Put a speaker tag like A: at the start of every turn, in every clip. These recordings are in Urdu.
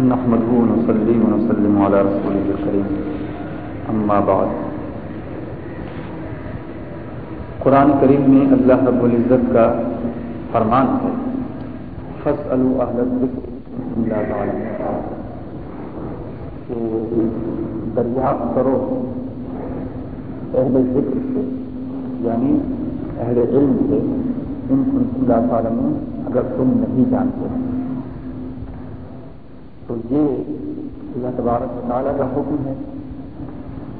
A: نحمده ونصلي ونسلم على رسوله الكريم. اما بعد. قرآن کریم میں اللہ رب العزت کا فرمان ہے. فَاسْأَلُوا أَهْلَ الذِّكْرِ إِنْ لَا تَعْلَمُونَ کہ دریافت کرو اہل ذکر سے یعنی اہل علم سے، ان کنتم لا تعلمون، اگر تم نہیں جانتے۔ ہیں تو یہ اللہ تبارک تعالیٰ کا حکم ہے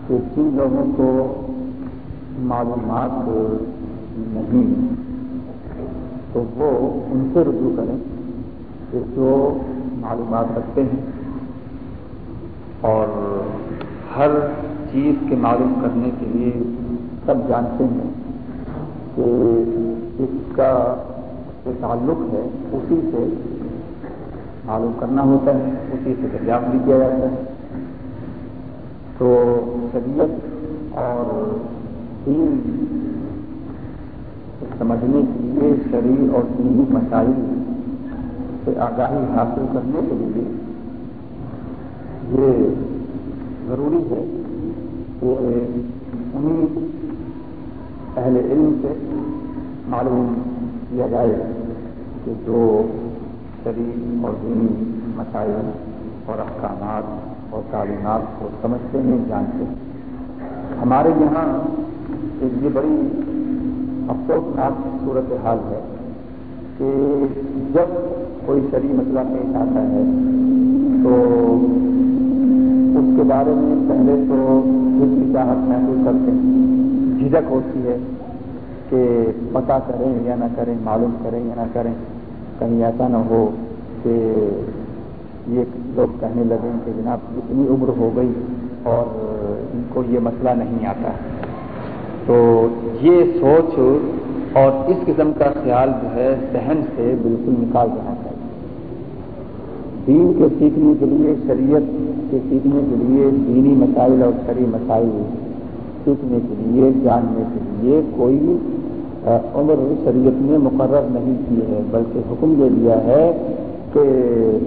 A: کہ جن لوگوں کو معلومات نہیں تو وہ ان سے رجوع کریں کہ جو معلومات رکھتے ہیں اور ہر چیز کے معلوم کرنے کے لیے سب جانتے ہیں کہ اس کا جو تعلق ہے اسی سے معلوم کرنا ہوتا ہے، اسی سے دریافت بھی کیا جاتا ہے۔ تو شریعت اور دین سمجھنے کے لیے شریر اور دینی مسائل سے آگاہی حاصل کرنے کے لیے یہ ضروری ہے کہ انہیں اہل علم سے معلوم کیا جائے کہ جو شریر اور دینی مسائل اور احکامات اور تعلیمات کو سمجھتے ہیں، جانتے ہیں۔ ہمارے یہاں ایک یہ بڑی افسوسناک صورت حال ہے کہ جب کوئی شرعی مسئلہ پیش آتا ہے تو اس کے بارے میں پہلے تو خود کی چاہت محسوس کرتے ہیں۔ جھجک ہوتی ہے کہ پتہ کریں یا نہ کریں، معلوم کریں یا نہ کریں۔ کہیں ایسا نہ ہو کہ یہ لوگ کہنے لگیں کہ جناب اتنی عمر ہو گئی اور ان کو یہ مسئلہ نہیں آتا۔ تو یہ سوچ اور اس قسم کا خیال جو ہے ذہن سے بالکل نکال دینا چاہیے دین کے سیکھنے کے لیے، شریعت کے سیکھنے کے لیے، دینی مسائل اور شرعی مسائل سیکھنے کے لیے، جاننے کے لیے کوئی عمر شریعت نے مقرر نہیں کی ہے، بلکہ حکم دے دیا ہے کہ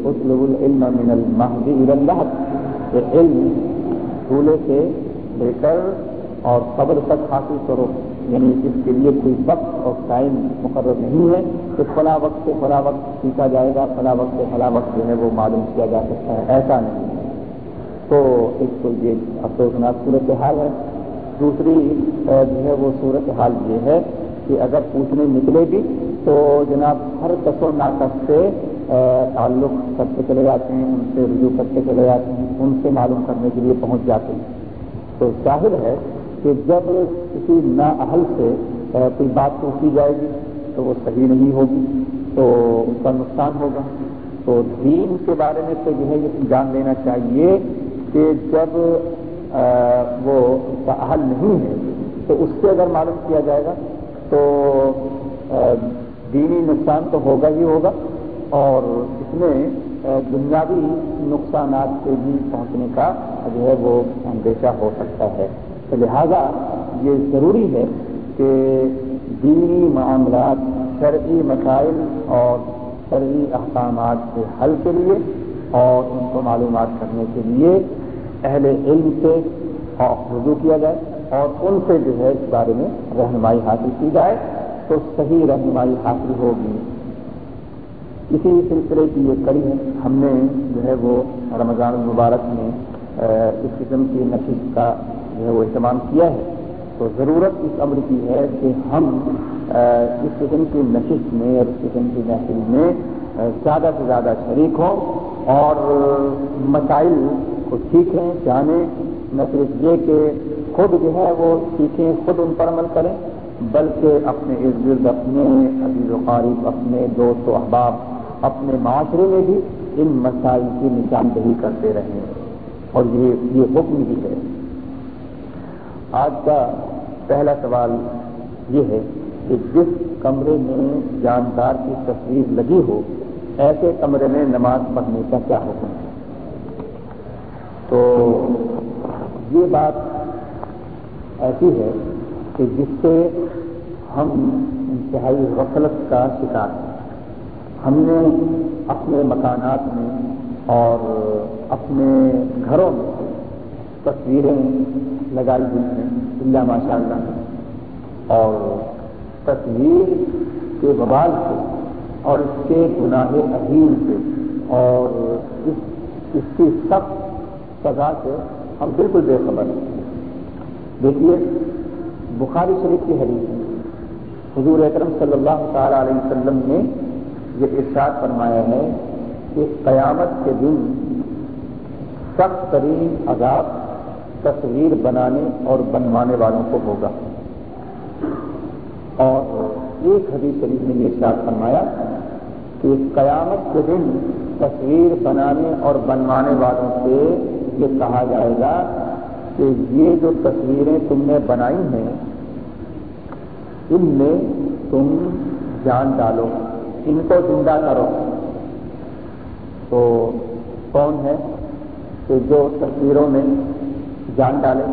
A: اطلب العلم من المہدی اللہ کہ علم پھولے سے لے کر اور قبر تک حاصل کرو۔ یعنی اس کے لیے کوئی وقت اور ٹائم مقرر نہیں ہے کہ فلاں وقت سے فلاں وقت سیکھا جائے گا، فلاں وقت سے فلاں وقت جو ہے وہ معلوم کیا جا سکتا ہے۔ ایسا نہیں ہے۔ تو ایک تو یہ افسوسناک صورت حال ہے۔ دوسری، جو ہے وہ صورت حال یہ ہے کہ اگر پوچھنے نکلے بھی تو جناب ہر کس و ناقص سے تعلق کرتے چلے جاتے ہیں، ان سے رجوع کرتے چلے جاتے ہیں، ان سے معلوم کرنے کے لیے پہنچ جاتے ہیں۔ تو ظاہر ہے کہ جب کسی نااہل سے کوئی بات پوچھی جائے گی تو وہ صحیح نہیں ہوگی، تو اس کا نقصان ہوگا۔ تو دین کے بارے میں تو جو ہے یہ جان لینا چاہیے کہ جب وہ اہل نہیں ہے تو اس سے اگر معلوم کیا جائے گا تو دینی نقصان تو ہوگا ہی ہوگا اور اس میں بنیادی نقصانات سے بھی پہنچنے کا جو ہے وہ اندیشہ ہو سکتا ہے۔ تو لہذا یہ ضروری ہے کہ دینی معاملات، شرعی مسائل اور شرعی احکامات کے حل کے لیے اور ان کو معلومات کرنے کے لیے اہل علم سے رجوع کیا جائے۔ اور ان سے جو ہے اس بارے میں رہنمائی حاصل کی جائے تو صحیح رہنمائی حاصل ہوگی۔ اسی سلسلے کی یہ کڑی ہے۔ ہم نے جو ہے وہ رمضان المبارک میں اس قسم کی نشست کا جو ہے وہ اہتمام کیا ہے۔ تو ضرورت اس عمر کی ہے کہ ہم اس قسم کی نشست میں اور اس قسم کی محفل میں زیادہ سے زیادہ شریک ہوں اور مسائل کو سیکھیں، جانیں، نہ صرف یہ کہ خود جو ہے وہ سیکھیں، خود ان پر عمل کریں، بلکہ اپنے ارد گرد، اپنے عزیز و قارب اپنے دوست و احباب، اپنے معاشرے میں بھی ان مسائل کی نشاندہی کرتے رہیں۔ اور یہ یہ حکم بھی ہے۔ آج کا پہلا سوال یہ ہے کہ جس کمرے میں جاندار کی تصویر لگی ہو، ایسے کمرے میں نماز پڑھنے کا کیا حکم ہے؟ تو یہ بات ایسی ہے کہ جس سے ہم انتہائی غفلت کا شکار ہیں۔ ہم نے اپنے مکانات میں اور اپنے گھروں میں تصویریں لگائی ہوئی ہیں، اللہ ماشاء اللہ اور تصویر کے ببال سے اور اس کے گناہ عظیم سے اور اس اس کی سخت سزا سے ہم بالکل بے خبر ہیں۔ دیکھیے، بخاری شریف کی حدیث ہے۔ حضور اکرم صلی اللہ تعالی علیہ وسلم نے یہ ارشاد فرمایا ہے کہ قیامت کے دن سخت ترین عذاب تصویر بنانے اور بنوانے والوں کو ہوگا۔ اور ایک حدیث شریف نے یہ ارشاد فرمایا کہ قیامت کے دن تصویر بنانے اور بنوانے والوں سے یہ کہا جائے گا کہ یہ جو تصویریں تم نے بنائی ہیں، ان میں تم جان ڈالو، ان کو زندہ کرو۔ تو کون ہے کہ جو تصویروں میں جان ڈالے؟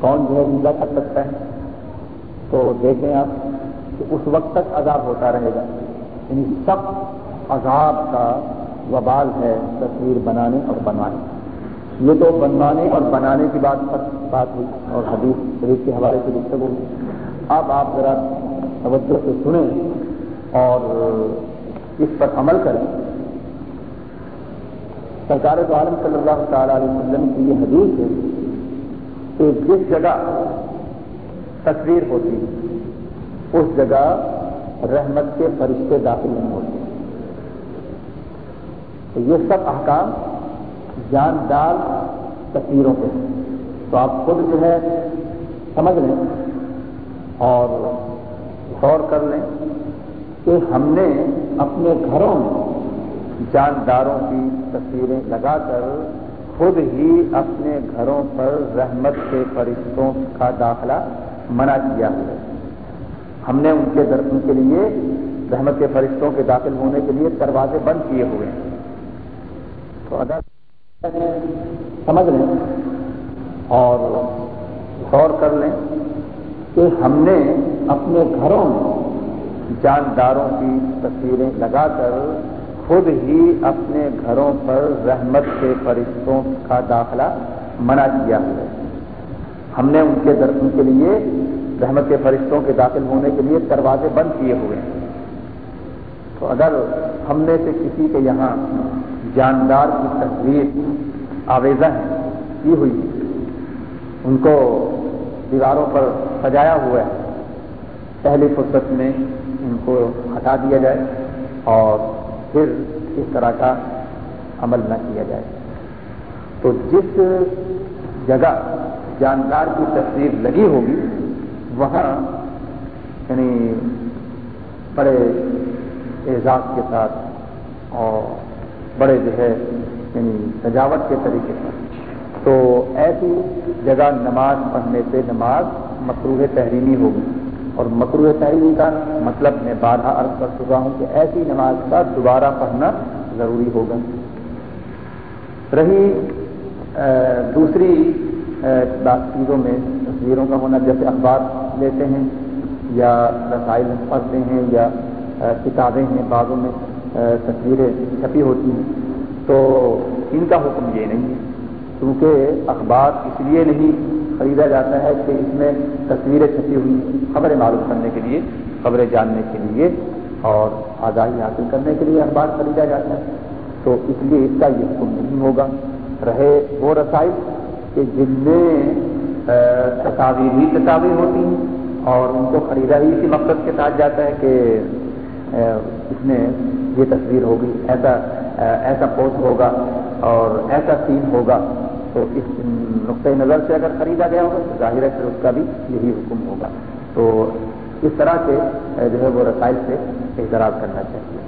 A: کون جو ہے زندہ کر سکتا ہے؟ تو دیکھیں آپ کہ اس وقت تک عذاب ہوتا رہے گا۔ یعنی سب عذاب کا وبال ہے تصویر بنانے اور بنوانے۔ یہ تو بنوانے اور بنانے کی بات بات ہوئی اور حدیث شریف کے حوالے سے گفتگو ہوئی۔ اب آپ ذرا توجہ سے سنیں اور اس پر عمل کریں۔ سرکار تو عالم صلی اللہ تعالی علیہ وسلم کی یہ حدیث ہے کہ جس جگہ تصویر ہوتی ہے اس جگہ رحمت کے فرشتے داخل نہیں ہوتے۔ تو یہ سب احکام جاندار تصویروں کے تو آپ خود جو ہے سمجھ لیں اور غور کر لیں کہ ہم نے اپنے گھروں میں جانداروں کی تصویریں لگا کر خود ہی اپنے گھروں پر رحمت کے فرشتوں کا داخلہ منع کیا ہے ہم نے ان کے درخن کے لیے رحمت کے فرشتوں کے داخل ہونے کے لیے دروازے بند کیے ہوئے۔ ہیں تو اگر سمجھ لیں اور غور کر لیں کہ ہم نے اپنے گھروں میں جانداروں کی تصویریں لگا کر خود ہی اپنے گھروں پر رحمت کے فرشتوں کا داخلہ منع کیا ہے۔ ہم نے ان کے درخن کے لیے رحمت کے فرشتوں کے داخل ہونے کے لیے دروازے بند کیے ہوئے ہیں۔ تو اگر ہم نے سے کسی کے یہاں جاندار کی تصویر آویزہ ہے کی ہوئی ان کو دیواروں پر سجایا ہوا ہے۔ پہلی فرصت میں ان کو ہٹا دیا جائے اور پھر اس طرح کا عمل نہ کیا جائے۔ تو جس جگہ جاندار کی تصویر لگی ہوگی، وہاں یعنی بڑے اعزاز کے ساتھ اور بڑے جو ہے یعنی سجاوٹ کے طریقے سے تو ایسی جگہ نماز پڑھنے سے نماز مقروح تحریمی ہوگی اور مقروح تحریمی کا مطلب میں بارہ عرض کر چکا ہوں کہ ایسی نماز کا دوبارہ پڑھنا ضروری ہوگا۔ رہی دوسری بات چیزوں میں، تصویروں کا ہونا، جیسے اخبار لیتے ہیں یا رسائل پڑھتے ہیں یا کتابیں ہیں بعضوں میں۔ تصویریں چھپی ہوتی ہیں، تو ان کا حکم یہ نہیں ہے۔ کیونکہ اخبار اس لیے نہیں خریدا جاتا ہے کہ اس میں تصویریں چھپی ہوئی خبریں معلوم کرنے کے لیے، خبریں جاننے کے لیے اور آگاہی حاصل کرنے کے لیے اخبار خریدا جاتا ہے۔ تو اس لیے اس کا یہ حکم نہیں ہوگا۔ رہے وہ رسائی کہ جن میں تصاویر ہی تصاویر ہوتی ہیں اور ان کو خریدا ہی اسی مقصد کے ساتھ جاتا ہے کہ اس میں یہ تصویر ہوگی، ایسا ایسا پوسٹ ہوگا اور ایسا سین ہوگا۔ تو اس نقطۂ نظر سے اگر خریدا گیا ہوگا، تو ظاہر ہے پھر اس کا بھی یہی حکم ہوگا۔ تو اس طرح سے جو ہے وہ رسائل سے احتراج کرنا چاہیے۔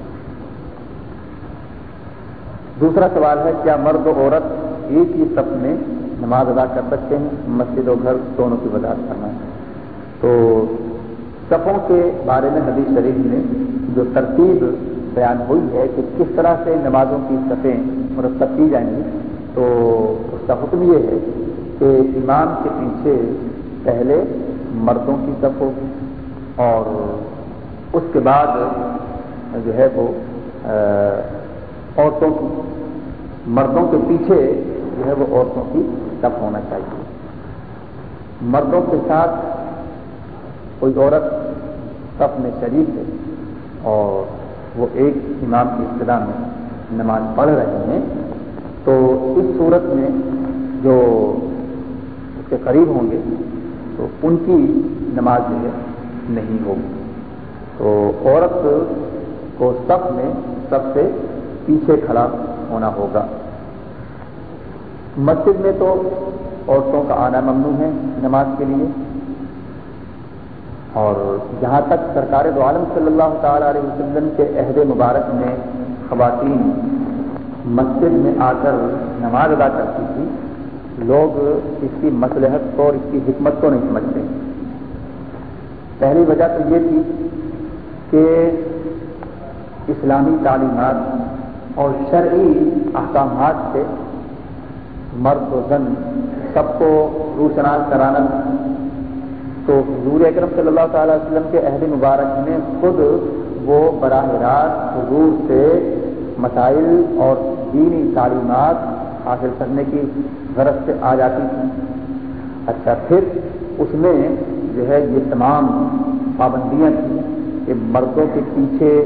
A: دوسرا سوال ہے، کیا مرد و عورت ایک ہی سب میں نماز ادا کر سکتے ہیں؟ مسجد و گھر دونوں کی وضاحت کرنا ہے تو صفوں کے بارے میں حدیث شریف نے جو ترتیب بیان ہوئی ہے کہ کس طرح سے نمازوں کی صفیں مرتب کی جائیں گی، تو اس کا حکم یہ ہے کہ امام کے پیچھے پہلے مردوں کی صف ہوگی اور اس کے بعد جو ہے وہ عورتوں کی، مردوں کے پیچھے جو ہے وہ عورتوں کی صف ہونا چاہیے۔ مردوں کے ساتھ کوئی عورت صف میں شریف ہے اور وہ ایک امام کی ابتدا میں نماز پڑھ رہے ہیں، تو اس صورت میں جو اس کے قریب ہوں گے، تو ان کی نماز جو ہے نہیں ہوگی۔ تو عورت کو سب میں سب سے پیچھے کھڑا ہونا ہوگا۔ مسجد میں تو عورتوں کا آنا ممنوع ہے نماز کے لیے۔ اور جہاں تک سرکار دو عالم صلی اللہ تعالی علیہ وسلم کے عہد مبارک میں خواتین مسجد میں آ کر نماز ادا کرتی تھی، لوگ اس کی مصلحت کو اور اس کی حکمت کو نہیں سمجھتے۔ پہلی وجہ تو یہ تھی کہ اسلامی تعلیمات اور شرعی احکامات سے مرد و زن سب کو روشناس کرانا تو حضور اکرم صلی اللہ تعالی وسلم کے عہد مبارک میں خود وہ براہ راست حضور سے مسائل اور دینی تعلیمات حاصل کرنے کی غرض سے آ جاتی تھی۔ اچھا پھر اس میں جو ہے یہ تمام پابندیاں تھیں کہ مردوں کے پیچھے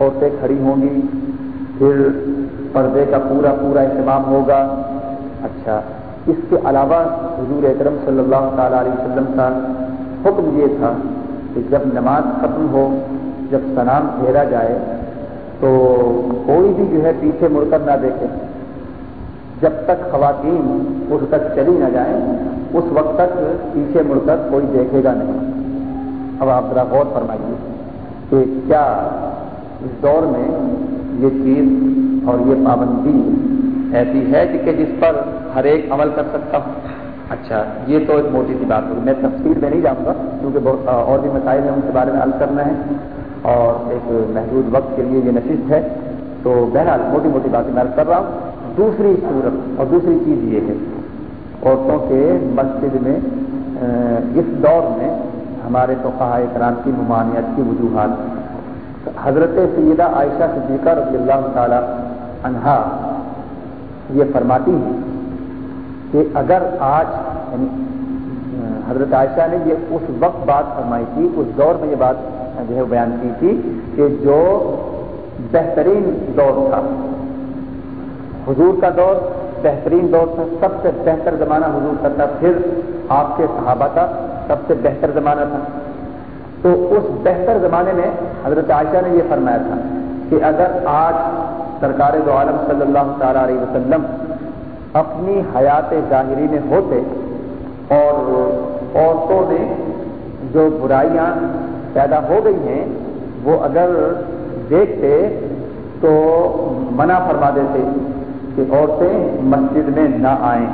A: عورتیں کھڑی ہوں گی، پھر پردے کا پورا پورا اہتمام ہوگا۔ اچھا اس کے علاوہ حضور اکرم صلی اللہ تعالی علیہ وسلم کا حکم یہ تھا کہ جب نماز ختم ہو، جب سلام پھیرا جائے، تو کوئی بھی جو ہے پیچھے مڑ کر نہ دیکھے۔ جب تک خواتین اس تک چلی نہ جائیں، اس وقت تک پیچھے مڑ کر کوئی دیکھے گا نہیں۔ اب آپ ذرا غور فرمائیے کہ کیا اس دور میں یہ چیز اور یہ پابندی ایسی ہے کہ جس پر ہر ایک عمل کر سکتا ہوں۔ اچھا یہ تو ایک موٹی سی بات ہوگی میں تفصیل میں نہیں جاؤں گا، کیونکہ بہت اور بھی مسائل ہیں، ان کے بارے میں حل کرنا ہے۔ اور ایک محدود وقت کے لیے یہ نشست ہے۔ تو بہرحال موٹی موٹی باتیں میں کر رہا ہوں۔ دوسری صورت اور دوسری چیز یہ ہے، عورتوں کے مسجد میں اس دور میں ہمارے تو کرام کی ممانعت کی وجوہات۔ حضرت سیدہ عائشہ صدیقہ رضی اللہ تعالی عنہا یہ فرماتی ہیں کہ اگر آج یعنی حضرت عائشہ نے یہ اس وقت بات فرمائی تھی، اس دور میں یہ بات جو ہے بیان کی تھی کہ جو بہترین دور تھا، حضور کا دور بہترین دور تھا، سب سے بہتر زمانہ حضور کا تھا، پھر آپ کے صحابہ کا سب سے بہتر زمانہ تھا۔ تو اس بہتر زمانے میں حضرت عائشہ نے یہ فرمایا تھا کہ اگر آج سرکار دو عالم صلی اللہ تعالی علیہ وسلم اپنی حیات ظاہری میں ہوتے اور عورتوں میں جو برائیاں پیدا ہو گئی ہیں، وہ اگر دیکھتے تو منع فرما دیتے کہ عورتیں مسجد میں نہ آئیں۔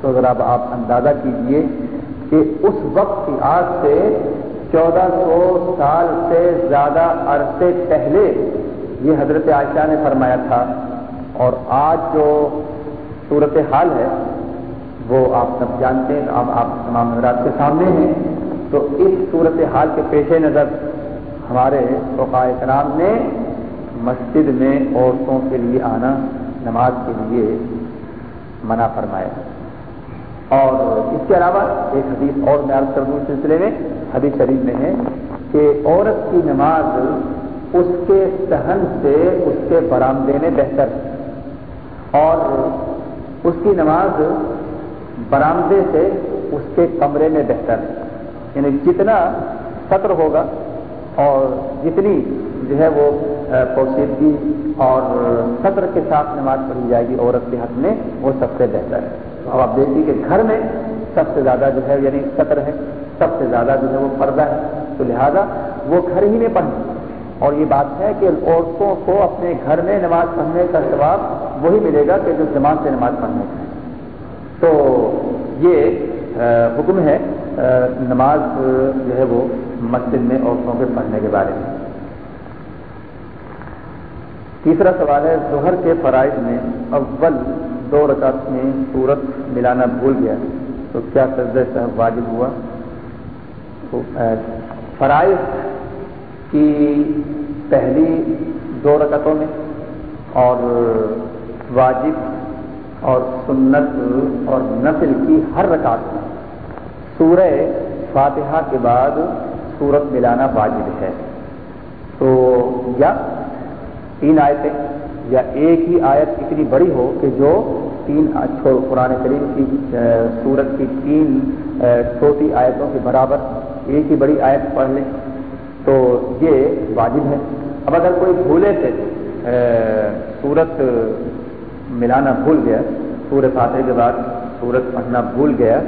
A: تو ذرا آپ اندازہ کیجیے کہ اس وقت کی آج سے چودہ سو سال سے زیادہ عرصے پہلے یہ حضرت عائشہ نے فرمایا تھا اور آج جو صورت حال ہے، وہ آپ سب جانتے ہیں، اب آپ تمام حضرات کے سامنے ہیں۔ تو اس صورت حال کے پیش نظر ہمارے فقاء کرام نے مسجد میں عورتوں کے لیے آنا، نماز کے لیے منع فرمایا۔ اور اس کے علاوہ ایک حدیث اور میں عرض کر دوں سلسلے میں، حدیث شریف میں ہے کہ عورت کی نماز اس کے سہن سے اس کے برآمدے میں بہتر۔ اور اس کی نماز برآمدے سے اس کے کمرے میں بہتر ہے۔ یعنی جتنا سطر ہوگا اور جتنی جو ہے وہ پوشیدگی اور سطر کے ساتھ نماز پڑھی جائے گی عورت کے حق میں، وہ سب سے بہتر ہے۔ اب آپ دیکھیے کہ گھر میں سب سے زیادہ جو ہے یعنی سطر ہے، سب سے زیادہ جو ہے وہ پردہ ہے۔ تو لہذا وہ گھر ہی میں پڑھیں۔ اور یہ بات ہے کہ عورتوں کو اپنے گھر میں نماز پڑھنے کا ثواب وہی ملے گا کہ جو جماعت سے نماز پڑھنے کا تو یہ حکم ہے نماز جو ہے وہ مسجد میں عورتوں کے پڑھنے کے بارے میں۔ تیسرا سوال ہے، ظہر کے فرائض میں اول دو رکعت میں صورت ملانا بھول گیا، تو کیا سجدہ صاحب واجب ہوا؟ فرائض کی پہلی دو رکعتوں میں اور واجب اور سنت اور نسل کی ہر رکعت میں۔ سورہ فاتحہ کے بعد سورت ملانا واجب ہے۔ تو یا تین آیتیں یا ایک ہی آیت اتنی بڑی ہو کہ جو تین قرآن کریم کی سورت کی تین چھوٹی آیتوں کے برابر ایک ہی بڑی آیت پڑھ لیں۔ تو یہ واجب ہے۔ اب اگر کوئی بھولے سے سورت ملانا بھول گیا سورہ فاتح کے بعد سورت پڑھنا بھول گیا،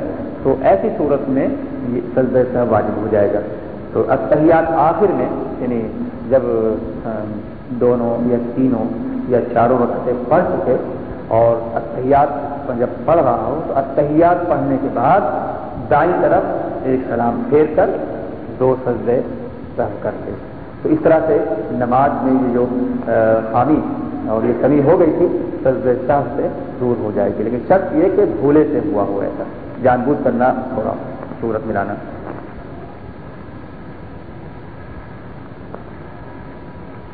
A: تو ایسی صورت میں یہ سجدہ صاحب واجب ہو جائے گا۔ تو اتحیات آخر میں یعنی جب دونوں یا تینوں یا چاروں رقطیں پڑھ چکے اور اتحیات جب پڑھ رہا ہو، تو اتحیات پڑھنے کے بعد دائیں طرف ایک سلام پھیر کر دو سجدے سہ کرتے تو اس طرح سے نماز میں یہ جو خامی اور یہ کمی ہو گئی تھی سجدے صاحب سے دور ہو جائے گی۔ لیکن شک یہ کہ بھولے سے ہوا ہوا ایسا۔ جان بوجھ کرنا تھوڑا صورت ملانا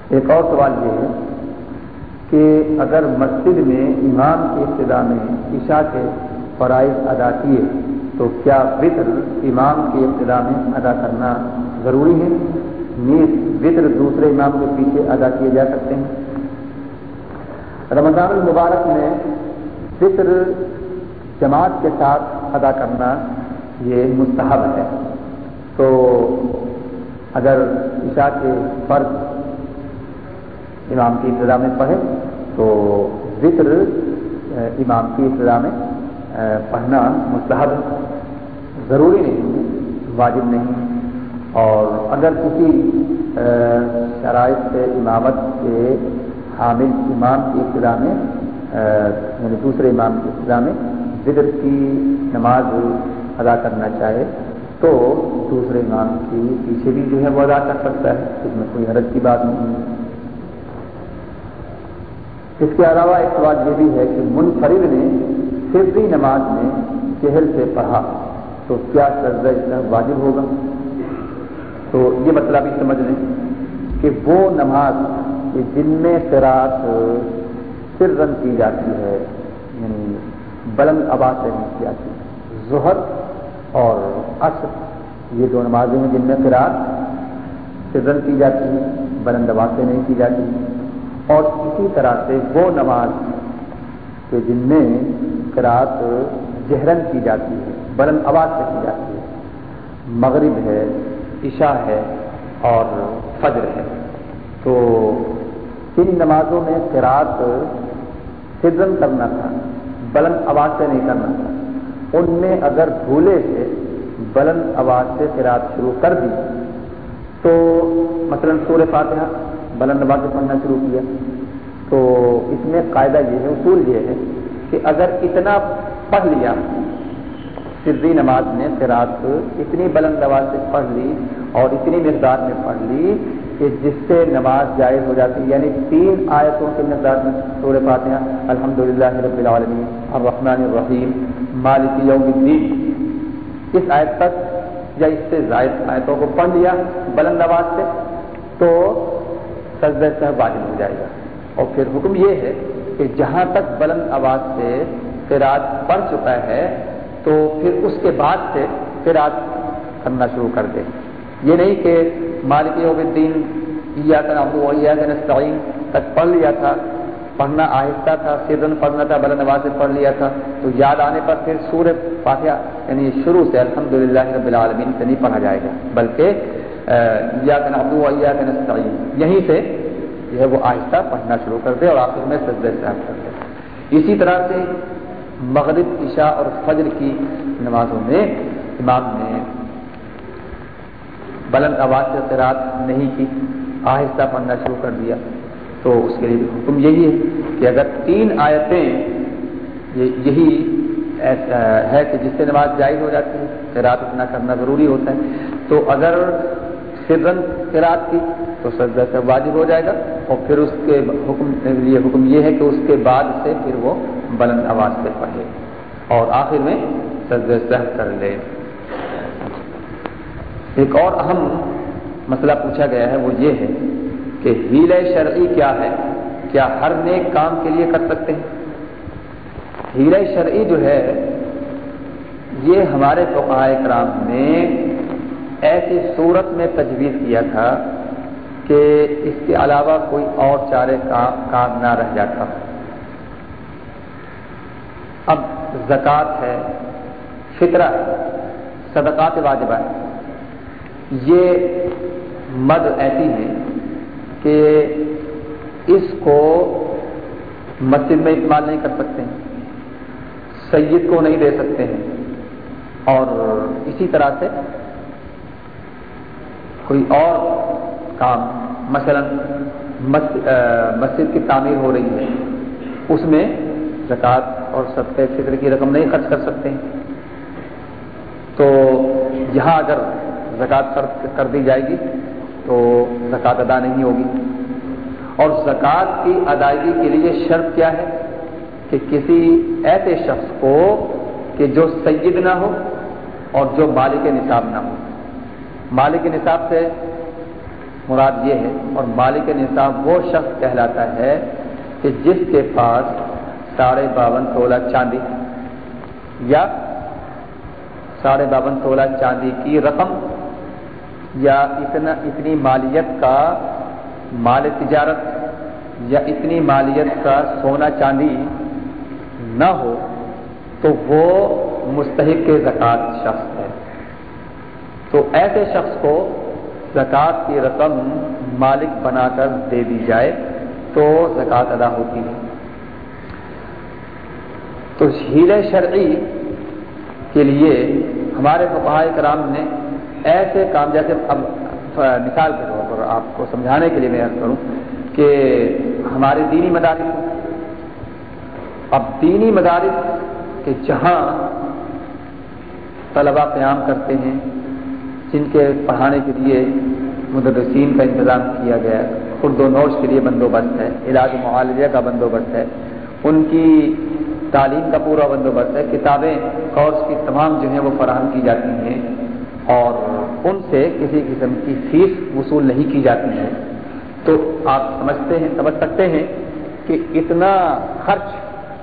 A: ایک اور سوال یہ ہے کہ اگر مسجد میں امام کی ابتدا میں عشاء کے فرائض ادا کیے، تو کیا وطر امام کی ابتدا میں ادا کرنا ضروری ہے۔ نیز وطر دوسرے امام کے پیچھے ادا کیے جا سکتے ہیں۔ رمضان المبارک میں فطر جماعت کے ساتھ ادا کرنا یہ مستحب ہے۔ تو اگر عشاء کے فرض امام کی ابتدا میں پڑھے، تو ذکر امام کی ابتدا میں پڑھنا مستحب ضروری نہیں واجب نہیں اور اگر کسی شرائط سے امامت کے حامل امام کی ابتدا میں یعنی دوسرے امام کی ابتدا میں ذکر کی نماز ادا کرنا چاہے، تو دوسرے امام کی پیچھے بھی جو ہے وہ ادا کر سکتا ہے، اس میں کوئی حرج کی بات نہیں ہے۔ اس کے علاوہ ایک سوال یہ بھی ہے کہ منفرد نے فری نماز میں چہل سے پڑھا، تو کیا سرد واجب ہوگا؟ تو یہ مطلب بھی سمجھ لیں کہ وہ نماز کہ جن میں قرآت سر رن کی جاتی ہے یعنی بلند آواز سے نہیں کی جاتی۔ ظہر اور عصر، یہ دو نمازیں ہیں جن میں قرآت سر رن کی جاتی ہے، بلند آواز سے نہیں کی جاتی۔ اور اسی طرح سے وہ نماز کہ جن میں قرآت جہرن کی جاتی ہے، بلند آواز سے کی جاتی ہے۔ مغرب ہے عشاء ہے اور فجر ہے۔ تو ان نمازوں میں قرآت سدن کرنا تھا، بلند آواز سے نہیں کرنا تھا۔ ان میں اگر بھولے سے بلند آواز سے قرآت شروع کر دی، تو مثلا سور فاتحہ بلند آواز سے پڑھنا شروع کیا۔ تو اس میں قاعدہ یہ ہے، اصول یہ ہے کہ اگر اتنا پڑھ لیا سدی نماز میں قرآت اتنی بلند آواز سے پڑھ لی اور اتنی مقدار میں پڑھ لی کہ جس سے نماز جائز ہو جاتی یعنی تین آیتوں کے مقدار میں سور پاتے ہیں الحمد للہ رب العالمین، الرحمن الرحیم، مالک یوم الدین۔ اس آیت تک یا اس سے زائد آیتوں کو پڑھ لیا بلند آواز سے تو سجدہ سے واجب ہو جائے گا۔ اور پھر حکم یہ ہے کہ جہاں تک بلند آواز سے فراج پڑھ چکا ہے تو پھر اس کے بعد سے فراج کرنا شروع کر دے یہ نہیں کہ مالک یوم الدین یا کر یا نستعین، تک پڑھ لیا تھا، پڑھنا آہستہ تھا سیزن پڑھنا تھا، بلند نواز پڑھ لیا تھا۔ تو یاد آنے پر پھر سور فاتحہ یعنی شروع سے الحمد للہ رب العالمین سے نہیں پڑھا جائے گا، بلکہ یا کن ابو یا نستعین۔ یہیں سے جو ہے وہ آہستہ پڑھنا شروع کر دے اور آخر میں سجدے صاحب کر دے اسی طرح سے مغرب، عشاء اور فجر کی نمازوں میں امام نے بلند آواز سے قرآن نہیں کی، آہستہ پڑھنا شروع کر دیا۔ تو اس کے لیے حکم یہی ہے کہ اگر تین آیتیں یہی ہے کہ جس سے نماز جائز ہو جاتی ہے قرآت اتنا کرنا ضروری ہوتا ہے، تو اگر سرن قرآت کی، تو سجدہ سے واجب ہو جائے گا۔ اور پھر اس کے حکم، یہ حکم یہ ہے کہ اس کے بعد سے پھر وہ بلند آواز سے پڑھے اور آخر میں سجدہ صحب کر لے۔ ایک اور اہم مسئلہ پوچھا گیا ہے، وہ یہ ہے کہ ہیل شرعی کیا ہے؟ کیا ہر نیک کام کے لیے کر سکتے ہیں؟ ہیرے شرعی جو ہے، یہ ہمارے فقہ کرام نے ایسی صورت میں تجویز کیا تھا کہ اس کے علاوہ کوئی اور چارے کام نہ رہ جاتا۔ اب زکوٰۃ ہے، فطرہ ہے، صدقات واجبہ ہے۔ یہ مد ایسی ہے کہ اس کو مسجد میں استعمال نہیں کر سکتے ہیں، سید کو نہیں دے سکتے ہیں۔ اور اسی طرح سے کوئی اور کام، مثلا مسجد کی تعمیر ہو رہی ہے، اس میں زکوٰۃ اور صدقہ فطر کی رقم نہیں خرچ کر سکتے۔ تو یہاں اگر زکوٰۃ کر دی جائے گی تو زکوٰۃ ادا نہیں ہوگی۔ اور زکوٰۃ کی ادائیگی کے لیے شرط کیا ہے کہ کسی ایسے شخص کو کہ جو سید نہ ہو اور جو مالک نصاب نہ ہو۔ مالک نصاب سے مراد یہ ہے اور مالک نصاب وہ شخص کہلاتا ہے کہ جس کے پاس ساڑھے باون تولہ چاندی۔ یا ساڑھے باون تولہ چاندی کی رقم یا اتنا اتنی مالیت کا مال تجارت یا اتنی مالیت کا سونا چاندی نہ ہو تو وہ مستحق کے زکوٰۃ شخص ہے۔ تو ایسے شخص کو زکوٰۃ کی رقم مالک بنا کر دے دی جائے تو زکوٰۃ ادا ہوتی ہے۔ تو ہیل شرعی کے لیے ہمارے فقہ کرام نے ایسے کام، جیسے اب مثال کے طور پر آپ کو سمجھانے کے لیے میں کروں کہ ہمارے دینی مدارس، اب دینی مدارس کے جہاں طلبا قیام کرتے ہیں، جن کے پڑھانے کے لیے مدرسین کا انتظام کیا گیا خرد و نوش کے لیے بندوبست ہے، علاج معالجہ کا بندوبست ہے، ان کی تعلیم کا پورا بندوبست ہے، کتابیں، کورس کی تمام جو ہیں وہ فراہم کی جاتی ہیں اور ان سے کسی قسم کی فیس وصول نہیں کی جاتی ہے۔ تو آپ سمجھتے ہیں، سمجھ سکتے ہیں کہ اتنا خرچ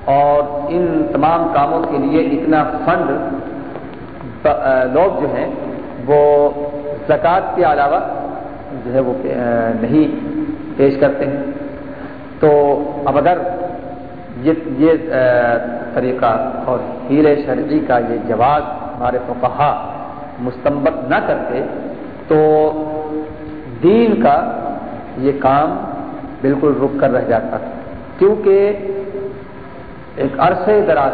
A: اور ان تمام کاموں کے لیے اتنا فنڈ لوگ جو ہیں وہ زکوٰۃ کے علاوہ جو ہے وہ نہیں پیش کرتے ہیں۔ تو اب اگر یہ یہ طریقہ اور ہیر شرعی کا یہ جواز ہمارے فقہا مستمت نہ کرتے تو دین کا یہ کام بالکل رک کر رہ جاتا تھا۔ کیونکہ ایک عرصے دراز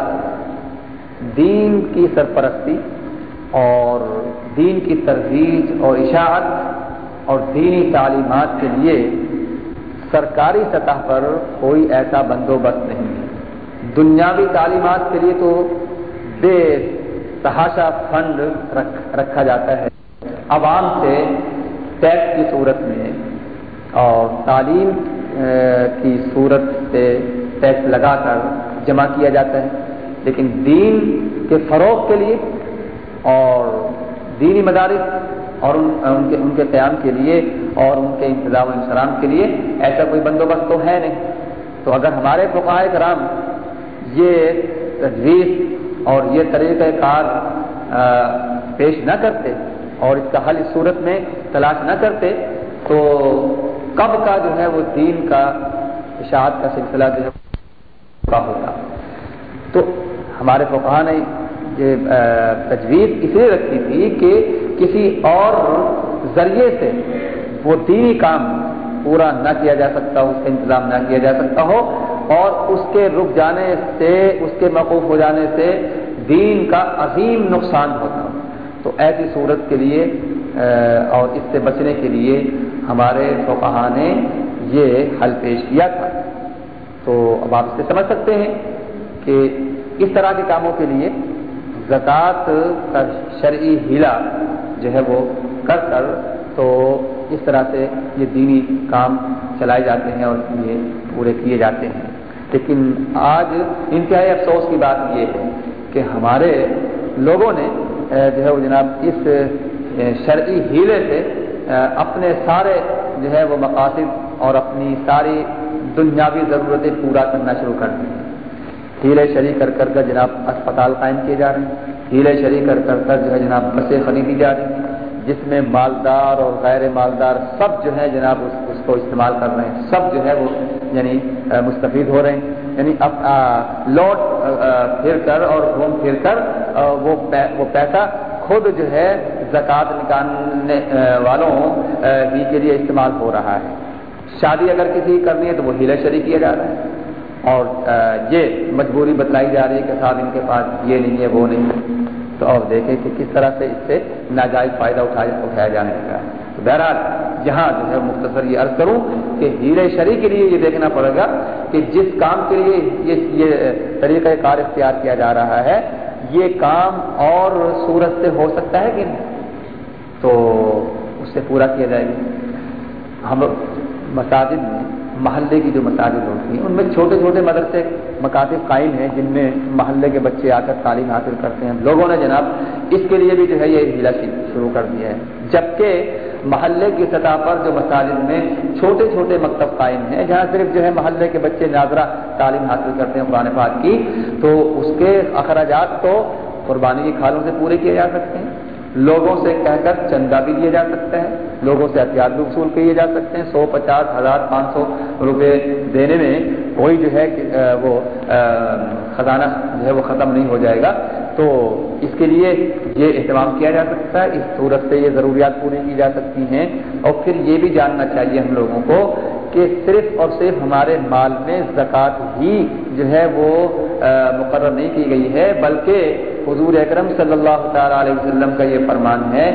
A: دین کی سرپرستی اور دین کی ترویج اور اشاعت اور دینی تعلیمات کے لیے سرکاری سطح پر کوئی ایسا بندوبست نہیں۔ دنیاوی تعلیمات کے لیے تو بے تحاشا فنڈ رکھ رکھا جاتا ہے۔ عوام سے ٹیکس کی صورت میں اور تعلیم کی صورت سے ٹیکس لگا کر جمع کیا جاتا ہے۔ لیکن دین کے فروغ کے لیے اور دینی مدارس اور ان ان کے ان کے قیام کے لیے اور ان کے انتظام السلام کے لیے ایسا کوئی بندوبست تو ہے نہیں۔ تو اگر ہمارے فقائے کرام یہ تجویز اور یہ طریقہ کار پیش نہ کرتے اور اس کا حل اس صورت میں تلاش نہ کرتے تو کب کا جو ہے وہ دین کا اشاعت کا سلسلہ جو ہے ہوتا۔ تو ہمارے فقہ نے یہ تجویز اس لیے رکھی تھی کہ کسی اور ذریعے سے وہ دینی کام پورا نہ کیا جا سکتا ہو اس کا انتظام نہ کیا جا سکتا ہو۔ اور اس کے رک جانے سے، اس کے موقوف ہو جانے سے دین کا عظیم نقصان ہوتا تو ایسی صورت کے لیے اور اس سے بچنے کے لیے ہمارے فقہ نے یہ حل پیش کیا تھا۔ تو اب آپ سے سمجھ سکتے ہیں کہ اس طرح کے کاموں کے لیے زکوٰۃ کا شرعی ہیلا جو ہے وہ کر کر تو اس طرح سے یہ دینی کام چلائے جاتے ہیں اور یہ پورے کیے جاتے ہیں۔ لیکن آج انتہائی افسوس کی بات یہ ہے کہ ہمارے لوگوں نے جو ہے وہ جناب اس شرعی ہیلے سے اپنے سارے جو ہے وہ مقاصد اور اپنی ساری دنیاوی ضرورتیں پورا کرنا شروع کر دیں۔ ہیلے شری کر کر کر جناب اسپتال قائم کیے جا رہے ہیں۔ ہیلے شری کر کر کر جو ہے جناب بسیں خریدی جا رہی ہیں۔ جس میں مالدار اور غیر مالدار سب جو ہے جناب اس, اس کو استعمال کر رہے ہیں۔ سب جو ہے وہ یعنی مستفید ہو رہے ہیں. یعنی اب لوٹ پھر کر اور گھوم پھر کر وہ وہ پیسہ خود جو ہے زکوٰۃ نکالنے والوں ہی کے لیے استعمال ہو رہا ہے. شادی اگر کسی کرنی ہے تو وہ ہیلا شری کیا جا رہا ہے اور یہ مجبوری بتلائی جا رہی ہے کہ صاحب ان کے پاس یہ نہیں ہے، وہ نہیں ہے. تو اور دیکھیں کہ کس طرح سے اس سے ناجائز فائدہ اٹھایا اٹھایا جانے لگا تو بہرحال یہاں جو ہے مختصر یہ عرض کروں کہ ہیرے شری کے لیے یہ دیکھنا پڑے گا کہ جس کام کے لیے یہ یہ طریقہ کار اختیار کیا جا رہا ہے، یہ کام اور صورت سے ہو سکتا ہے کہ نہیں؟ تو اس سے پورا کیا جائے گا؟ ہم مساجد میں، محلے کی جو مساجد ہوتی ہیں، ان میں چھوٹے چھوٹے مدرسے مکاتب قائم ہیں، جن میں محلے کے بچے آ کر تعلیم حاصل کرتے ہیں۔ لوگوں نے جناب اس کے لیے بھی جو ہے یہ ہیلا شروع کر دیا ہے۔ جبکہ محلے کی سطح پر جو مساجد میں چھوٹے چھوٹے مکتب قائم ہیں، جہاں صرف جو ہے محلے کے بچے ناظرہ تعلیم حاصل کرتے ہیں قرآن پاک کی، تو اس کے اخراجات تو قربانی کی کھالوں سے پورے کیے جا سکتے ہیں۔ لوگوں سے کہہ کر چندہ بھی لیا جا سکتا ہے لوگوں سے احتیاط بھی وصول کیے جا سکتے ہیں۔ سو پچاس ہزار پانچ سو روپے دینے میں کوئی جو ہے وہ خزانہ جو ہے وہ ختم نہیں ہو جائے گا۔ تو اس کے لیے یہ اہتمام کیا جا سکتا ہے، اس صورت سے یہ ضروریات پوری کی جا سکتی ہیں۔ اور پھر یہ بھی جاننا چاہیے ہم لوگوں کو کہ صرف اور صرف ہمارے مال میں زکوٰۃ ہی جو ہے وہ مقرر نہیں کی گئی ہے، بلکہ حضور اکرم صلی اللہ تعالیٰ علیہ وسلم کا یہ فرمان ہے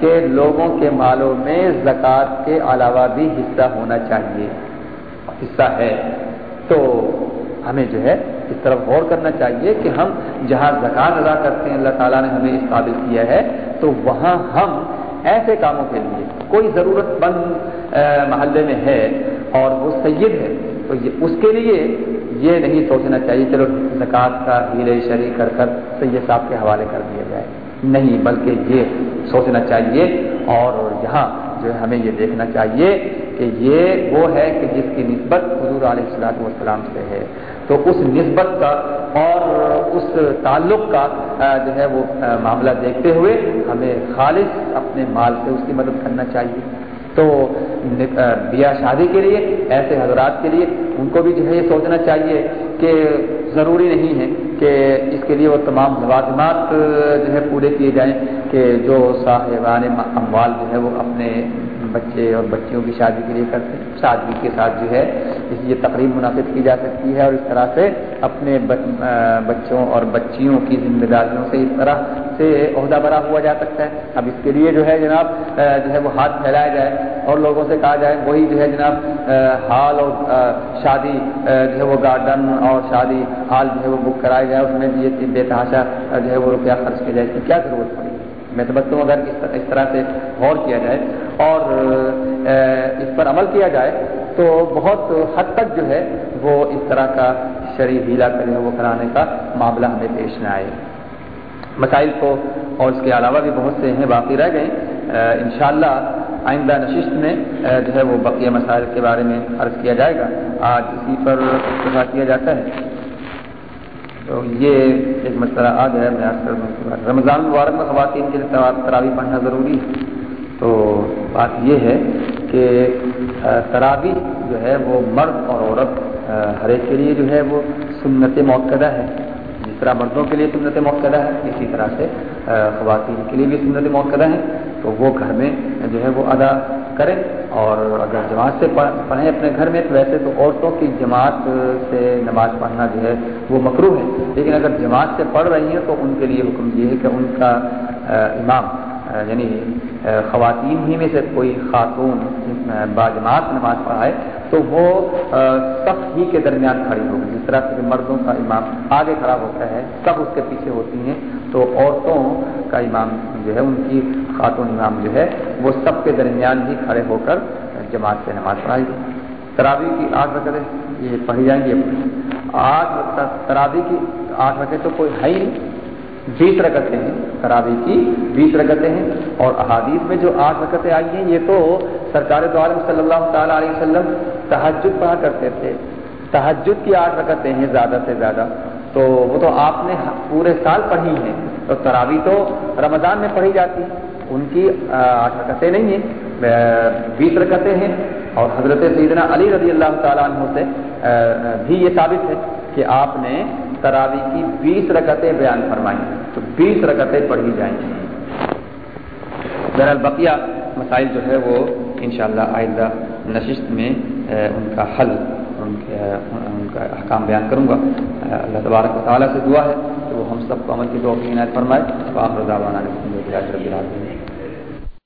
A: کہ لوگوں کے مالوں میں زکوٰۃ کے علاوہ بھی حصہ ہونا چاہیے۔ حصہ ہے۔ تو ہمیں جو ہے اس طرف غور کرنا چاہیے کہ ہم جہاں زکوٰۃ ادا کرتے ہیں، اللہ تعالیٰ نے ہمیں اس قابل کیا ہے۔ تو وہاں ہم ایسے کاموں کے لیے، کوئی ضرورت بند محلے میں ہے اور وہ سید ہے، تو یہ اس کے لیے یہ نہیں سوچنا چاہیے، چلو زکوٰۃ کا ہیلے شری کر کر سید صاحب کے حوالے کر دیا جائے۔ نہیں، بلکہ یہ سوچنا چاہیے اور یہاں جو ہے ہمیں یہ دیکھنا چاہیے کہ یہ وہ ہے کہ جس کی نسبت حضور علیہ السلاط والسلام سے ہے۔ تو اس نسبت کا اور اس تعلق کا جو ہے وہ معاملہ دیکھتے ہوئے ہمیں خالص اپنے مال سے اس کی مدد کرنا چاہیے۔ تو بیاہ شادی کے لیے ایسے حضرات کے لیے ان کو بھی جو ہے یہ سوچنا چاہیے کہ ضروری نہیں ہے کہ اس کے لیے وہ تمام لوازمات جو ہے پورے کیے جائیں کہ جو صاحبان اموال جو ہے وہ اپنے بچے اور بچیوں کی شادی کے لیے کرتے ہیں، شادی کے ساتھ جو ہے اس لیے تقریب منعقد کی جا سکتی ہے اور اس طرح سے اپنے بچوں اور بچیوں کی ذمہ داریوں سے اس طرح سے عہدہ برا ہوا جا سکتا ہے۔ اب اس کے لیے جو ہے جناب جو ہے وہ ہاتھ پھیلایا جائے۔ اور لوگوں سے کہا جائے، وہی جو ہے جناب ہال اور شادی جو ہے وہ گارڈن اور شادی ہال جو ہے وہ بک کرایا جائے، اس میں یہ بے تحاشا جو ہے وہ روپیہ خرچ کیا جائے۔ کیا ضرورت پڑی؟ میں تو اگر اس طرح سے غور کیا جائے اور اس پر عمل کیا جائے تو بہت حد تک جو ہے وہ اس طرح کا شرح ہیلا کرے وہ کرانے کا معاملہ ہمیں پیش نہ آئے۔ مسائل کو اور اس کے علاوہ بھی بہت سے ہیں باقی رہ گئے۔ انشاءاللہ آئندہ نشست میں جو ہے وہ بقیہ مسائل کے بارے میں عرض کیا جائے گا۔ آج اسی پر کیا جاتا ہے۔ تو یہ ایک مسئلہ آ گیا میں آج کر رمضان مبارک میں خواتین کے لیے تراوی پڑھنا ضروری ہے۔ تو بات یہ ہے کہ تراوی جو ہے وہ مرد اور عورت ہر ایک کے لیے جو ہے وہ سنت موقع ہے۔ جس طرح مردوں کے لیے سنت موقع ہے، اسی طرح سے خواتین کے لیے بھی سنت موقع ہے۔ تو وہ گھر میں جو ہے وہ ادا کریں اور اگر جماعت سے پڑھیں اپنے گھر میں، تو ویسے تو عورتوں کی جماعت سے نماز پڑھنا جو ہے وہ مکرو ہے۔ لیکن اگر جماعت سے پڑھ رہی ہیں، تو ان کے لیے حکم یہ ہے کہ ان کا امام یعنی خواتین ہی میں سے کوئی خاتون باجماعت نماز پڑھائے، تو وہ سب ہی کے درمیان کھڑی ہوگی۔ جس طرح سے مردوں کا امام آگے کھڑا ہوتا ہے سب اس کے پیچھے ہوتی ہیں، تو عورتوں کا امام جو ہے، ان کی خاتون امام جو ہے، وہ سب کے درمیان ہی کھڑے ہو کر جماعت سے نماز پڑھائی گئی ترابی کی آٹھ رکعتیں یہ پڑھی جائیں گی۔ آٹھ ترابی کی آٹھ رکعت تو کوئی ہے ہی نہیں۔ بیس رکتیں ہیں تراوی کی بیس رکتیں ہیں۔ اور احادیث میں جو آٹھ رکتیں آئی ہیں، یہ تو سرکار دو عالم صلی اللہ تعالیٰ علیہ وسلم تحجد پڑھا کرتے تھے۔ تحجد کی آٹھ رکتیں ہیں زیادہ سے زیادہ۔ تو وہ تو آپ نے پورے سال پڑھی ہیں۔ تو تراوی تو رمضان میں پڑھی جاتی۔ ان کی آٹھ رکتیں نہیں ہیں بیس رکتیں ہیں۔ اور حضرت سیدنا علی رضی اللہ تعالیٰ عنہ سے بھی یہ ثابت ہے کہ آپ نے تراوی کی بیس رکتیں بیان فرمائی تو بیس رکتیں پڑھی جائیں۔ گی بہرحال بقیہ مسائل جو ہے وہ انشاءاللہ آئندہ نشست میں ان کا حل، ان کے ان کا احکام بیان کروں گا۔ اللہ تبارک و تعالیٰ سے دعا ہے کہ وہ ہم سب کو عمل کی دو عنایت فرمائے۔ تو آپ رضا وانا رب